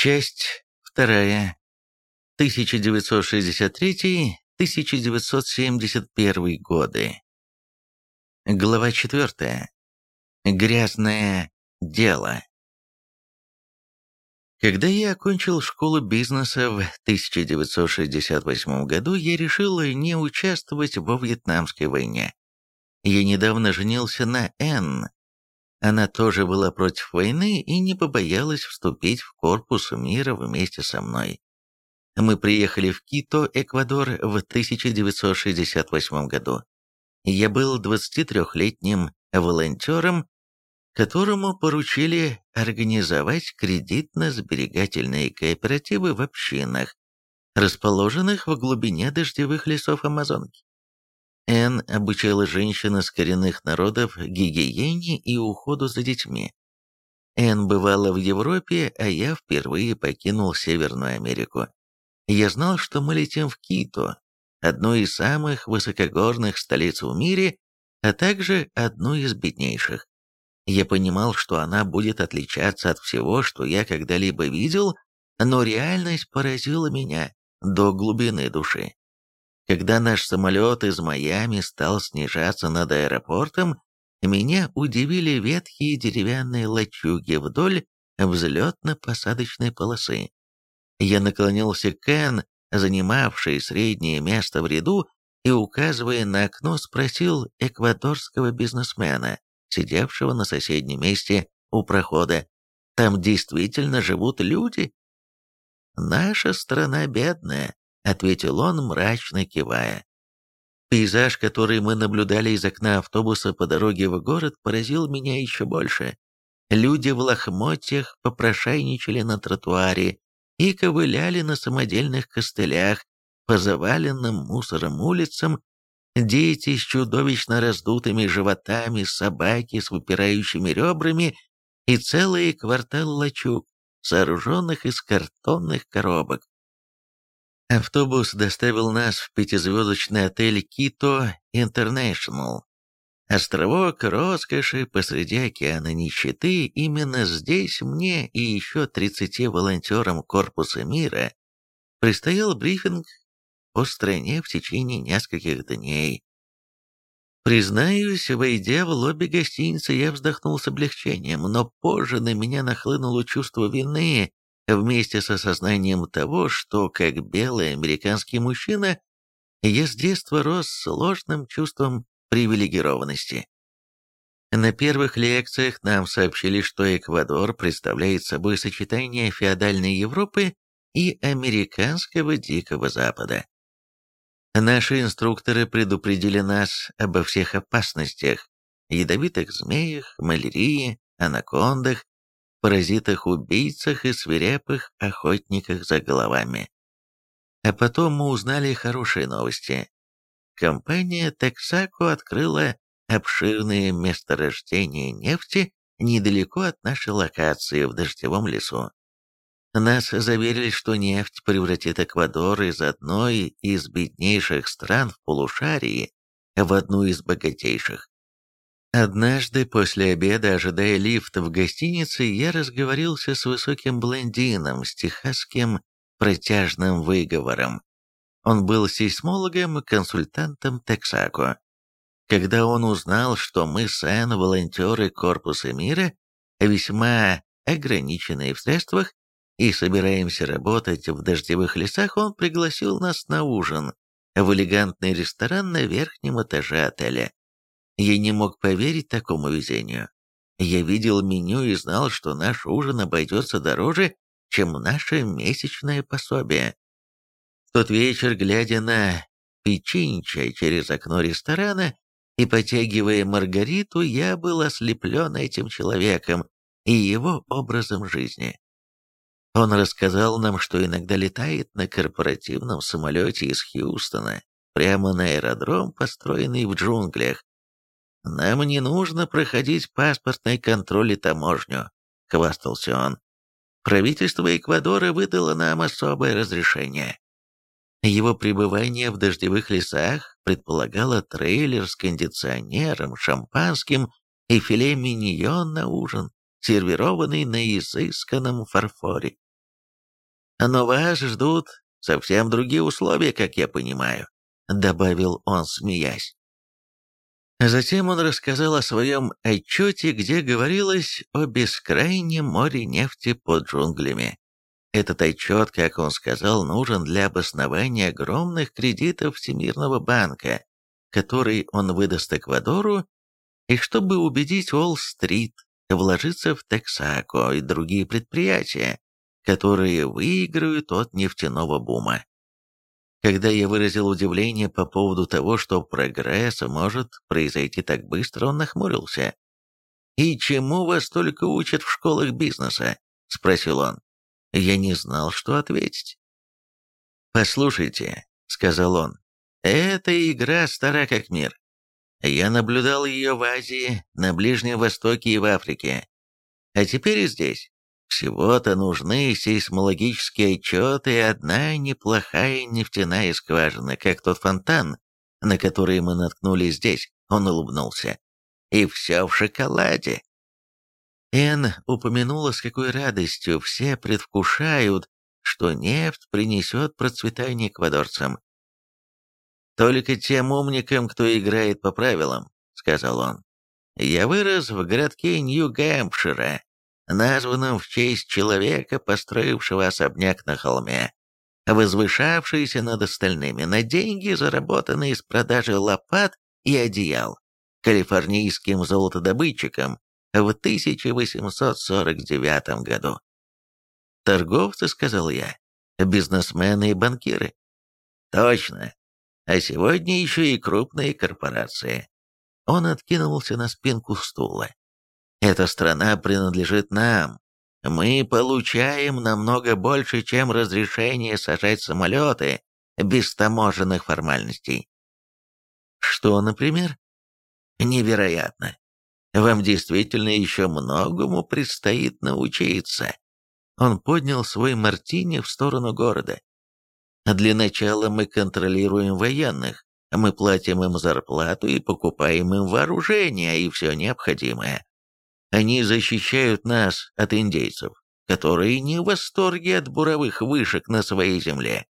Часть вторая. 1963-1971 годы. Глава четвертая. Грязное дело. Когда я окончил школу бизнеса в 1968 году, я решил не участвовать во Вьетнамской войне. Я недавно женился на Энн. Она тоже была против войны и не побоялась вступить в корпус мира вместе со мной. Мы приехали в Кито, Эквадор, в 1968 году. Я был 23-летним волонтером, которому поручили организовать кредитно-сберегательные кооперативы в общинах, расположенных в глубине дождевых лесов Амазонки. Н обучала женщин из коренных народов гигиене и уходу за детьми. Н бывала в Европе, а я впервые покинул Северную Америку. Я знал, что мы летим в Кито, одну из самых высокогорных столиц в мире, а также одну из беднейших. Я понимал, что она будет отличаться от всего, что я когда-либо видел, но реальность поразила меня до глубины души. Когда наш самолет из Майами стал снижаться над аэропортом, меня удивили ветхие деревянные лачуги вдоль взлетно-посадочной полосы. Я наклонился к Кен, занимавшей среднее место в ряду, и, указывая на окно, спросил эквадорского бизнесмена, сидевшего на соседнем месте у прохода, «Там действительно живут люди?» «Наша страна бедная», — ответил он, мрачно кивая. Пейзаж, который мы наблюдали из окна автобуса по дороге в город, поразил меня еще больше. Люди в лохмотьях попрошайничали на тротуаре и ковыляли на самодельных костылях по заваленным мусором улицам, дети с чудовищно раздутыми животами, собаки с выпирающими ребрами и целые кварталы лачуг, сооруженных из картонных коробок. Автобус доставил нас в пятизвездочный отель «Кито Интернешнл». Островок роскоши посреди океана нищеты, именно здесь мне и еще 30 волонтерам Корпуса мира предстоял брифинг по стране в течение нескольких дней. Признаюсь, войдя в лобби гостиницы, я вздохнул с облегчением, но позже на меня нахлынуло чувство вины вместе с осознанием того, что, как белый американский мужчина, я с детства рос сложным чувством привилегированности. На первых лекциях нам сообщили, что Эквадор представляет собой сочетание феодальной Европы и американского Дикого Запада. Наши инструкторы предупредили нас обо всех опасностях, ядовитых змеях, малярии, анакондах, паразитах-убийцах и свирепых охотниках за головами. А потом мы узнали хорошие новости. Компания Texaco открыла обширные месторождения нефти недалеко от нашей локации в дождевом лесу. Нас заверили, что нефть превратит Эквадор из одной из беднейших стран в полушарии в одну из богатейших. Однажды после обеда, ожидая лифта в гостинице, я разговорился с высоким блондином с техасским протяжным выговором. Он был сейсмологом и консультантом Тексако. Когда он узнал, что мы с Энн волонтеры Корпуса мира, весьма ограниченные в средствах, и собираемся работать в дождевых лесах, он пригласил нас на ужин в элегантный ресторан на верхнем этаже отеля. Я не мог поверить такому везению. Я видел меню и знал, что наш ужин обойдется дороже, чем наше месячное пособие. В тот вечер, глядя на Печинча через окно ресторана и потягивая Маргариту, я был ослеплен этим человеком и его образом жизни. Он рассказал нам, что иногда летает на корпоративном самолете из Хьюстона прямо на аэродром, построенный в джунглях, «Нам не нужно проходить паспортный контроль и таможню», — хвастался он. «Правительство Эквадора выдало нам особое разрешение». Его пребывание в дождевых лесах предполагало трейлер с кондиционером, шампанским и филе миньон на ужин, сервированный на изысканном фарфоре. Но вас ждут совсем другие условия, как я понимаю», — добавил он, смеясь. Затем он рассказал о своем отчете, где говорилось о бескрайнем море нефти под джунглями. Этот отчет, как он сказал, нужен для обоснования огромных кредитов Всемирного банка, который он выдаст Эквадору, и чтобы убедить Уолл-стрит вложиться в Тексако и другие предприятия, которые выиграют от нефтяного бума. Когда я выразил удивление по поводу того, что прогресс может произойти так быстро, он нахмурился. «И чему вас только учат в школах бизнеса?» — спросил он. Я не знал, что ответить. «Послушайте», — сказал он, — «эта игра стара как мир. Я наблюдал ее в Азии, на Ближнем Востоке и в Африке. А теперь и здесь. Всего-то нужны сейсмологические отчеты и одна неплохая нефтяная скважина, как тот фонтан, на который мы наткнулись здесь. Он улыбнулся. И все в шоколаде. Энн упомянула, с какой радостью все предвкушают, что нефть принесет процветание эквадорцам. «Только тем умникам, кто играет по правилам», — сказал он. «Я вырос в городке Нью-Гэмпшира, названном в честь человека, построившего особняк на холме, возвышавшийся над остальными на деньги, заработанные с продажи лопат и одеял, калифорнийским золотодобытчиком в 1849 году. «Торговцы», — сказал я, — «бизнесмены и банкиры». «Точно. А сегодня еще и крупные корпорации». Он откинулся на спинку стула. Эта страна принадлежит нам. Мы получаем намного больше, чем разрешение сажать самолеты без таможенных формальностей. Что, например? Невероятно. Вам действительно еще многому предстоит научиться. Он поднял свой мартини в сторону города. Для начала мы контролируем военных. Мы платим им зарплату и покупаем им вооружение и все необходимое. Они защищают нас от индейцев, которые не в восторге от буровых вышек на своей земле.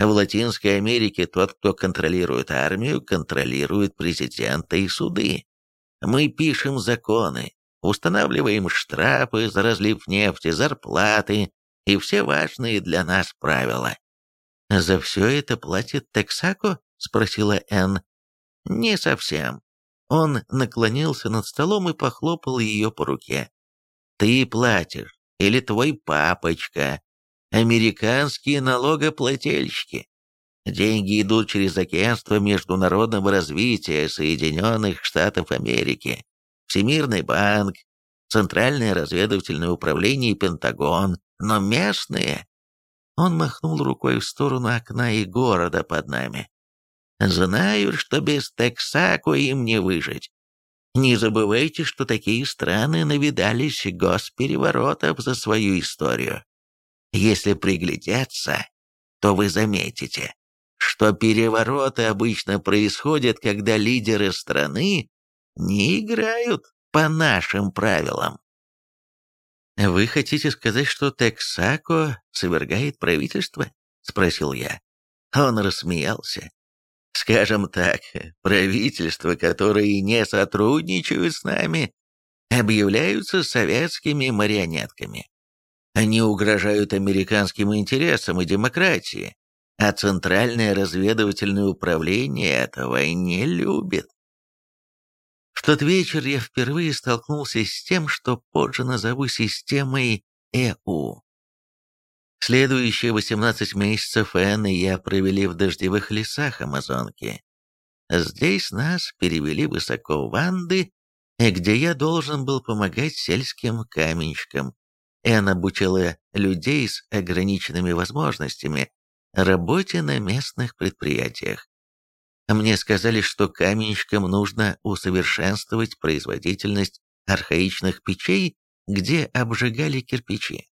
В Латинской Америке тот, кто контролирует армию, контролирует президента и суды. Мы пишем законы, устанавливаем штрафы за разлив нефти, зарплаты и все важные для нас правила. «За все это платит Тексако?» — спросила Энн. «Не совсем. Он наклонился над столом и похлопал ее по руке. «Ты платишь, или твой папочка, американские налогоплательщики. Деньги идут через агентство международного развития Соединенных Штатов Америки, Всемирный банк, Центральное разведывательное управление и Пентагон, но местные...» Он махнул рукой в сторону окна и города под нами. Знают, что без Тексако им не выжить. Не забывайте, что такие страны навидались госпереворотов за свою историю. Если приглядеться, то вы заметите, что перевороты обычно происходят, когда лидеры страны не играют по нашим правилам. «Вы хотите сказать, что Тексако свергает правительство?» — спросил я. Он рассмеялся. Скажем так, правительства, которые не сотрудничают с нами, объявляются советскими марионетками. Они угрожают американским интересам и демократии, а Центральное разведывательное управление этого не любит. В тот вечер я впервые столкнулся с тем, что позже назову системой ЭУ. Следующие 18 месяцев Энн и я провели в дождевых лесах Амазонки. Здесь нас перевели высоко в Анды, где я должен был помогать сельским каменщикам. Энн обучила людей с ограниченными возможностями работе на местных предприятиях. Мне сказали, что каменщикам нужно усовершенствовать производительность архаичных печей, где обжигали кирпичи.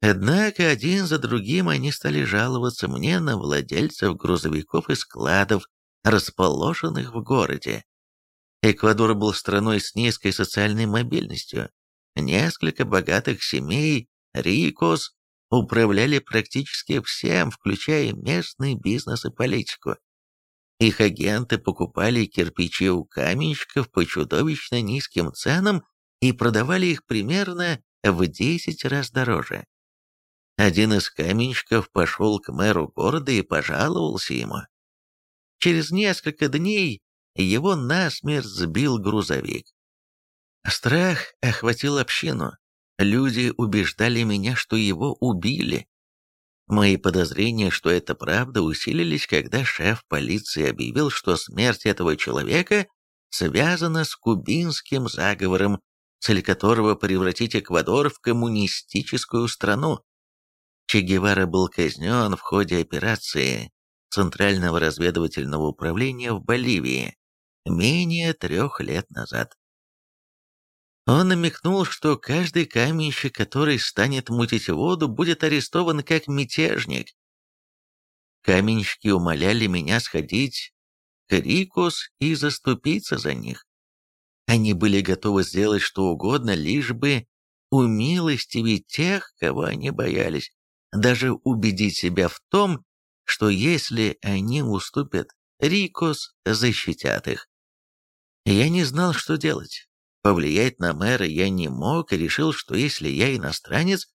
Однако один за другим они стали жаловаться мне на владельцев грузовиков и складов, расположенных в городе. Эквадор был страной с низкой социальной мобильностью. Несколько богатых семей, Рикос, управляли практически всем, включая местный бизнес и политику. Их агенты покупали кирпичи у каменщиков по чудовищно низким ценам и продавали их примерно в 10 раз дороже. Один из каменщиков пошел к мэру города и пожаловался ему. Через несколько дней его насмерть сбил грузовик. Страх охватил общину. Люди убеждали меня, что его убили. Мои подозрения, что это правда, усилились, когда шеф полиции объявил, что смерть этого человека связана с кубинским заговором, цель которого превратить Эквадор в коммунистическую страну. Че Гевара был казнен в ходе операции Центрального разведывательного управления в Боливии менее трех лет назад. Он намекнул, что каждый каменщик, который станет мутить воду, будет арестован как мятежник. Каменщики умоляли меня сходить к Рикус и заступиться за них. Они были готовы сделать что угодно, лишь бы умилостивить тех, кого они боялись, даже убедить себя в том, что если они уступят, Рикос защитят их. Я не знал, что делать. Повлиять на мэра я не мог и решил, что если я иностранец,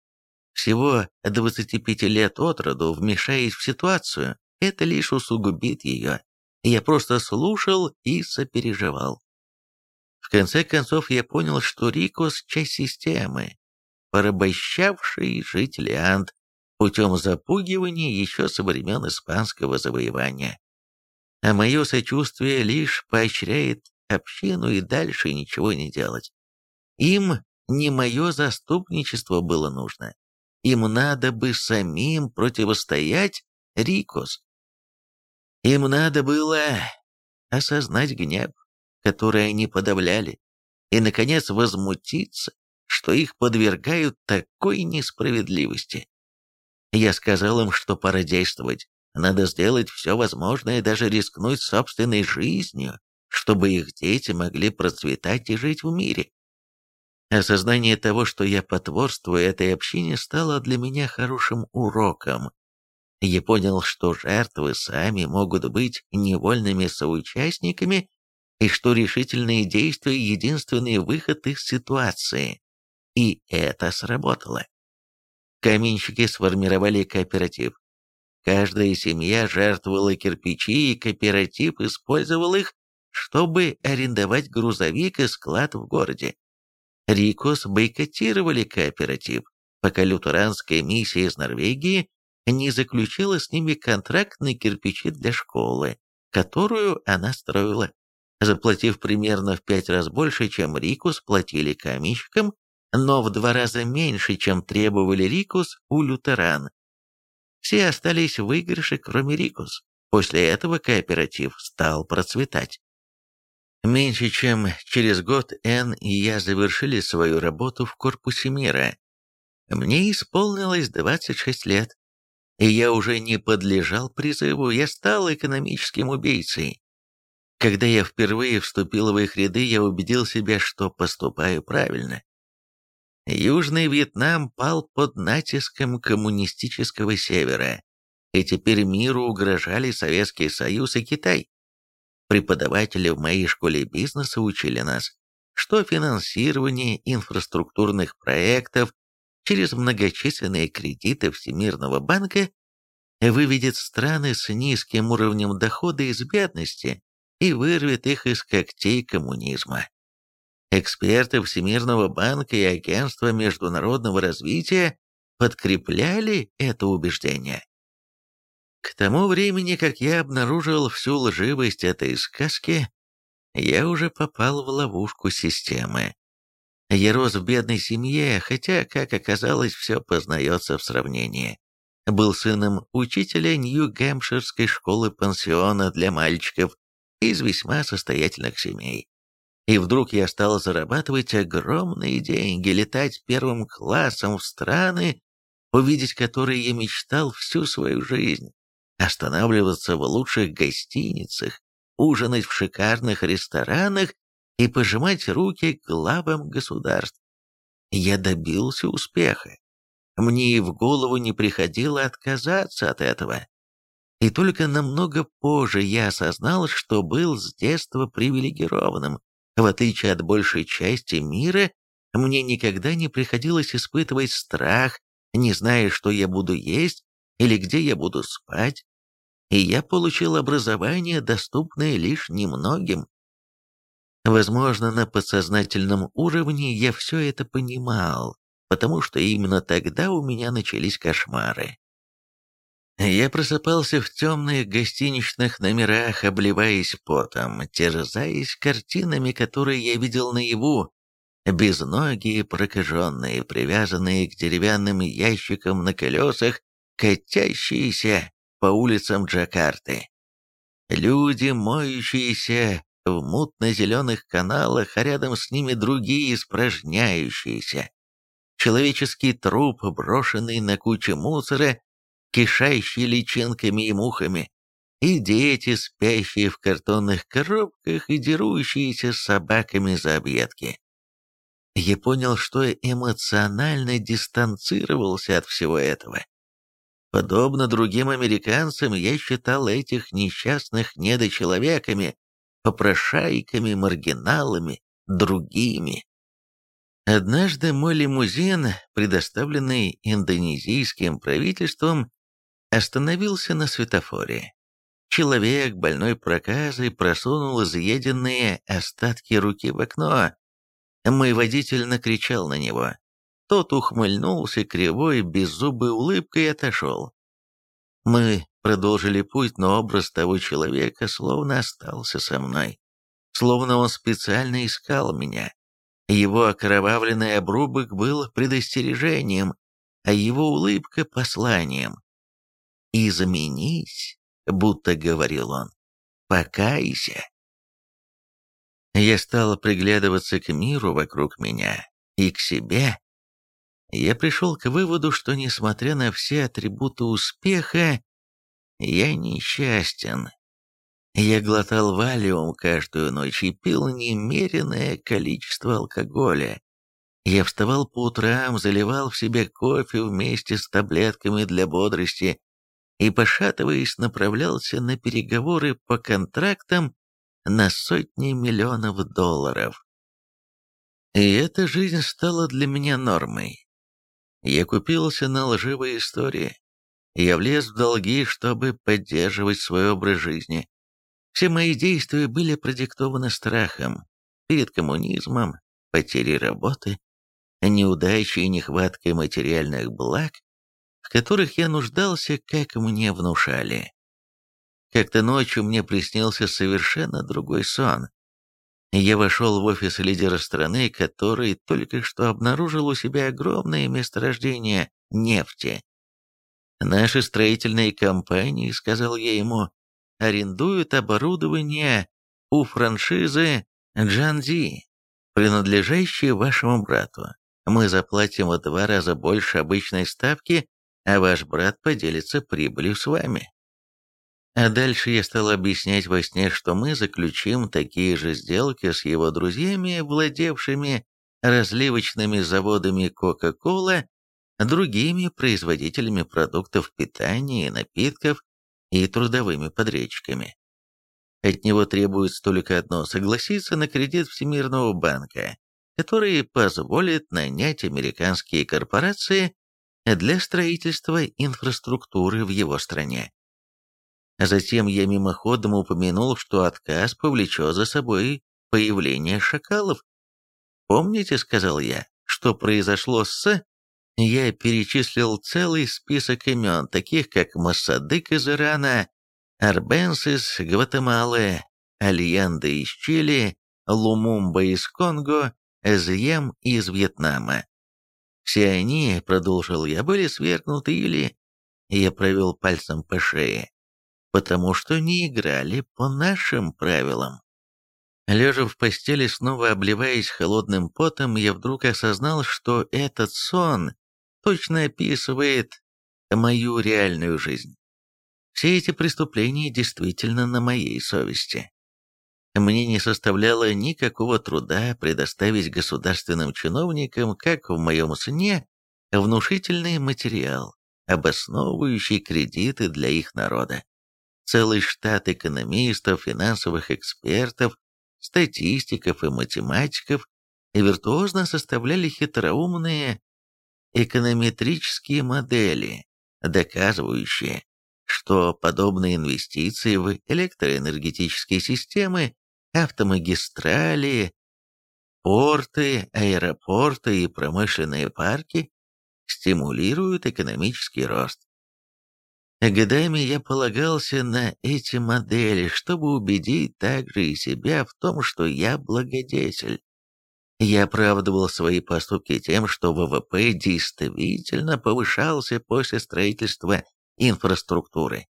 всего 25 лет от роду, вмешаясь в ситуацию, это лишь усугубит ее. Я просто слушал и сопереживал. В конце концов я понял, что Рикос – часть системы, порабощавший жителей Анд путем запугивания еще со времен испанского завоевания. А мое сочувствие лишь поощряет общину и дальше ничего не делать. Им не мое заступничество было нужно. Им надо бы самим противостоять Рикос. Им надо было осознать гнев, который они подавляли, и, наконец, возмутиться, что их подвергают такой несправедливости. Я сказал им, что пора действовать, надо сделать все возможное, даже рискнуть собственной жизнью, чтобы их дети могли процветать и жить в мире. Осознание того, что я потворствую этой общине, стало для меня хорошим уроком. Я понял, что жертвы сами могут быть невольными соучастниками и что решительные действия – единственный выход из ситуации. И это сработало. Каменщики сформировали кооператив. Каждая семья жертвовала кирпичи, и кооператив использовал их чтобы арендовать грузовик и склад в городе. Рикос бойкотировали кооператив, пока лютеранская миссия из Норвегии не заключила с ними контракт на кирпичи для школы, которую она строила, заплатив примерно в пять раз больше, чем Рикус платили каменщикам, но в два раза меньше, чем требовали Рикус у лютеран. Все остались в выигрыше, кроме Рикус. После этого кооператив стал процветать. Меньше чем через год Энн и я завершили свою работу в корпусе мира. Мне исполнилось 26 лет, и я уже не подлежал призыву, я стал экономическим убийцей. Когда я впервые вступил в их ряды, я убедил себя, что поступаю правильно. Южный Вьетнам пал под натиском коммунистического севера, и теперь миру угрожали Советский Союз и Китай. Преподаватели в моей школе бизнеса учили нас, что финансирование инфраструктурных проектов через многочисленные кредиты Всемирного банка выведет страны с низким уровнем дохода из бедности и вырвет их из когтей коммунизма. Эксперты Всемирного банка и Агентства международного развития подкрепляли это убеждение. К тому времени, как я обнаружил всю лживость этой сказки, я уже попал в ловушку системы. Я рос в бедной семье, хотя, как оказалось, все познается в сравнении. Был сыном учителя Нью-Гэмпширской школы-пансиона для мальчиков из весьма состоятельных семей. И вдруг я стал зарабатывать огромные деньги, летать первым классом в страны, увидеть которые я мечтал всю свою жизнь останавливаться в лучших гостиницах, ужинать в шикарных ресторанах и пожимать руки главам государств. Я добился успеха. мне и в голову не приходило отказаться от этого. И только намного позже я осознал, что был с детства привилегированным. В отличие от большей части мира, мне никогда не приходилось испытывать страх, не зная, что я буду есть или где я буду спать. И я получил образование, доступное лишь немногим. Возможно, на подсознательном уровне я все это понимал, потому что именно тогда у меня начались кошмары. Я просыпался в темных гостиничных номерах, обливаясь потом, терзаясь картинами, которые я видел наяву, безногие, прокаженные, привязанные к деревянным ящикам на колесах, катящиеся по улицам Джакарты. Люди, моющиеся в мутно-зеленых каналах, а рядом с ними другие испражняющиеся. Человеческий труп, брошенный на кучу мусора, кишащий личинками и мухами, и дети, спящие в картонных коробках и дерущиеся с собаками за объедки. Я понял, что эмоционально дистанцировался от всего этого. Подобно другим американцам, я считал этих несчастных недочеловеками, попрошайками, маргиналами, другими. Однажды мой лимузин, предоставленный индонезийским правительством, остановился на светофоре. Человек, больной проказой, просунул изъеденные остатки руки в окно. Мой водитель накричал на него. Тот ухмыльнулся кривой, беззубой улыбкой и отошел. Мы продолжили путь, но образ того человека словно остался со мной. Словно он специально искал меня. Его окровавленный обрубок был предостережением, а его улыбка — посланием. «Изменись», — будто говорил он, — «покайся». Я стал приглядываться к миру вокруг меня и к себе. Я пришел к выводу, что, несмотря на все атрибуты успеха, я несчастен. Я глотал валиум каждую ночь и пил немеренное количество алкоголя. Я вставал по утрам, заливал в себе кофе вместе с таблетками для бодрости и, пошатываясь, направлялся на переговоры по контрактам на сотни миллионов долларов. И эта жизнь стала для меня нормой. Я купился на лживые истории. Я влез в долги, чтобы поддерживать свой образ жизни. Все мои действия были продиктованы страхом перед коммунизмом, потерей работы, неудачей и нехваткой материальных благ, которых я нуждался, как мне внушали. Как-то ночью мне приснился совершенно другой сон. Я вошел в офис лидера страны, который только что обнаружил у себя огромное месторождение нефти. «Наши строительные компании», — сказал я ему, — «арендуют оборудование у франшизы Джанзи, принадлежащей вашему брату. Мы заплатим в два раза больше обычной ставки, а ваш брат поделится прибылью с вами». А дальше я стал объяснять во сне, что мы заключим такие же сделки с его друзьями, владевшими разливочными заводами Coca-Cola, другими производителями продуктов питания и напитков и трудовыми подрядчиками. От него требуется только одно – согласиться на кредит Всемирного банка, который позволит нанять американские корпорации для строительства инфраструктуры в его стране. Затем я мимоходом упомянул, что отказ повлечет за собой появление шакалов. «Помните, — сказал я, — что произошло с...» Я перечислил целый список имен, таких как Массадык из Ирана, Арбенс из Гватемалы, Альенда из Чили, Лумумба из Конго, Эзьем из Вьетнама. Все они, продолжил я, были свергнуты или... Я провел пальцем по шее потому что не играли по нашим правилам. Лежа в постели, снова обливаясь холодным потом, я вдруг осознал, что этот сон точно описывает мою реальную жизнь. Все эти преступления действительно на моей совести. Мне не составляло никакого труда предоставить государственным чиновникам, как в моем сне, внушительный материал, обосновывающий кредиты для их народа. Целый штат экономистов, финансовых экспертов, статистиков и математиков виртуозно составляли хитроумные эконометрические модели, доказывающие, что подобные инвестиции в электроэнергетические системы, автомагистрали, порты, аэропорты и промышленные парки стимулируют экономический рост. Годами я полагался на эти модели, чтобы убедить также и себя в том, что я благодетель. Я оправдывал свои поступки тем, что ВВП действительно повышался после строительства инфраструктуры.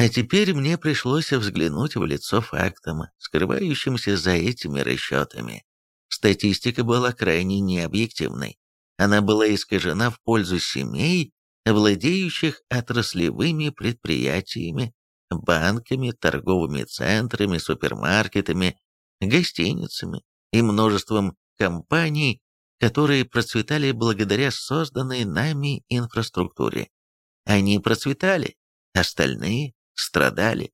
А теперь мне пришлось взглянуть в лицо фактам, скрывающимся за этими расчетами. Статистика была крайне необъективной. Она была искажена в пользу семей, владеющих отраслевыми предприятиями, банками, торговыми центрами, супермаркетами, гостиницами и множеством компаний, которые процветали благодаря созданной нами инфраструктуре. Они процветали, остальные страдали.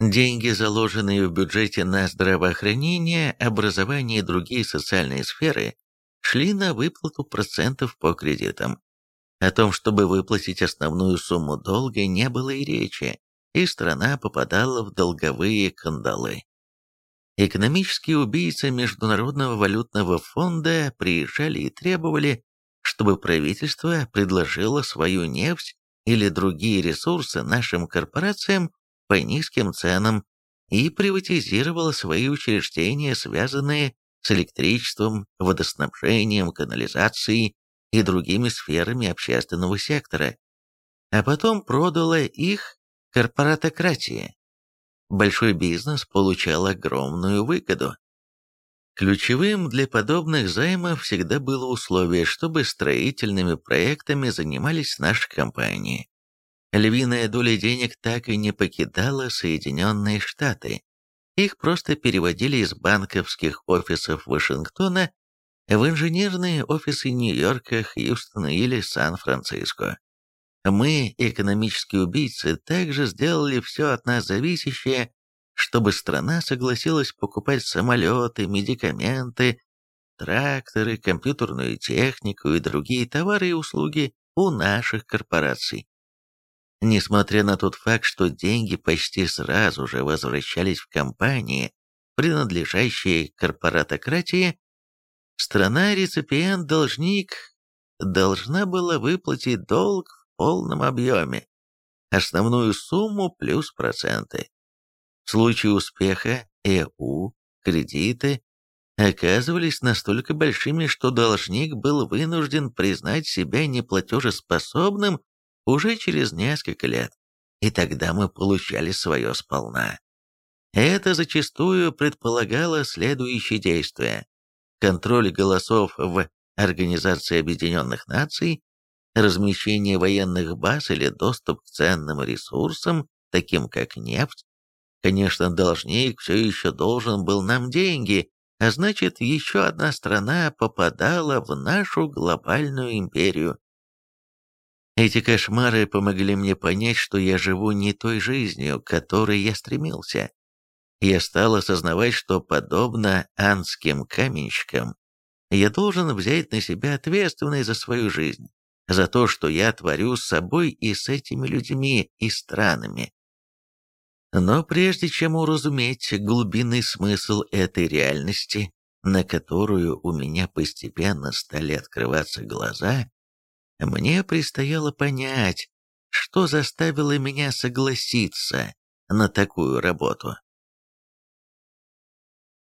Деньги, заложенные в бюджете на здравоохранение, образование и другие социальные сферы, шли на выплату процентов по кредитам. О том, чтобы выплатить основную сумму долга, не было и речи, и страна попадала в долговые кандалы. Экономические убийцы Международного валютного фонда приезжали и требовали, чтобы правительство предложило свою нефть или другие ресурсы нашим корпорациям по низким ценам и приватизировало свои учреждения, связанные с электричеством, водоснабжением, канализацией и другими сферами общественного сектора, а потом продала их корпоратократии. Большой бизнес получал огромную выгоду. Ключевым для подобных займов всегда было условие, чтобы строительными проектами занимались наши компании. Львиная доля денег так и не покидала Соединенные Штаты. Их просто переводили из банковских офисов Вашингтона в инженерные офисы Нью-Йорка, Хьюстона или Сан-Франциско. Мы, экономические убийцы, также сделали все от нас зависящее, чтобы страна согласилась покупать самолеты, медикаменты, тракторы, компьютерную технику и другие товары и услуги у наших корпораций. Несмотря на тот факт, что деньги почти сразу же возвращались в компании, принадлежащие корпоратократии, Страна-реципиент-должник должна была выплатить долг в полном объеме, основную сумму плюс проценты. В случае успеха ЭУ кредиты оказывались настолько большими, что должник был вынужден признать себя неплатежеспособным уже через несколько лет, и тогда мы получали свое сполна. Это зачастую предполагало следующие действия контроль голосов в Организации Объединенных Наций, размещение военных баз или доступ к ценным ресурсам, таким как нефть. Конечно, должник все еще должен был нам деньги, а значит, еще одна страна попадала в нашу глобальную империю. Эти кошмары помогли мне понять, что я живу не той жизнью, к которой я стремился я стал осознавать, что, подобно анским каменщикам, я должен взять на себя ответственность за свою жизнь, за то, что я творю с собой и с этими людьми и странами. Но прежде чем уразуметь глубинный смысл этой реальности, на которую у меня постепенно стали открываться глаза, мне предстояло понять, что заставило меня согласиться на такую работу.